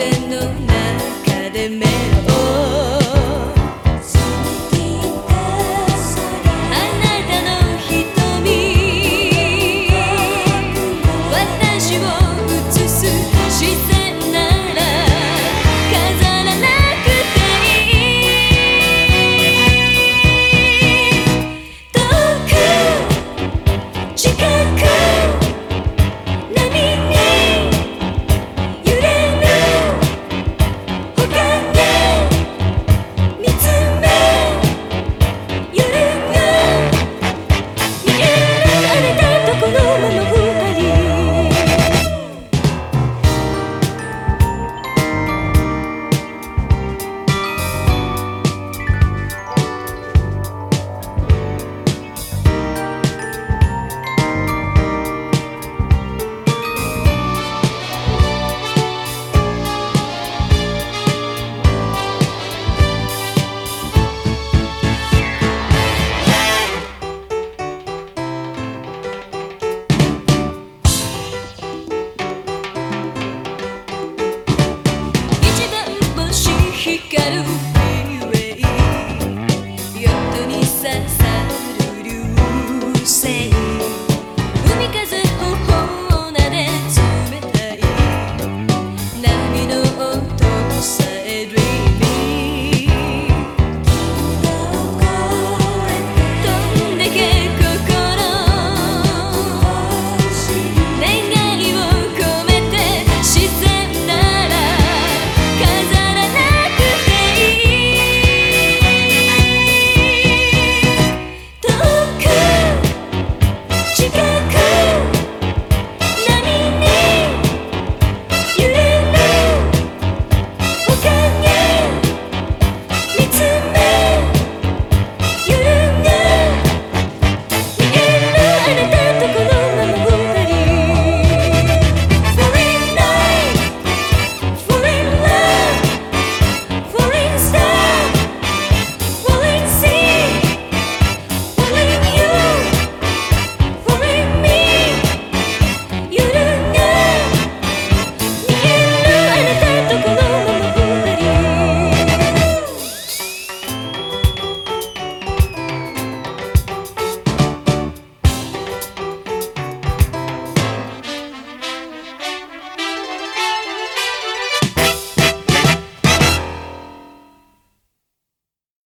いい」「て「あなななたの瞳私を映す」「らら飾くく遠時間 quero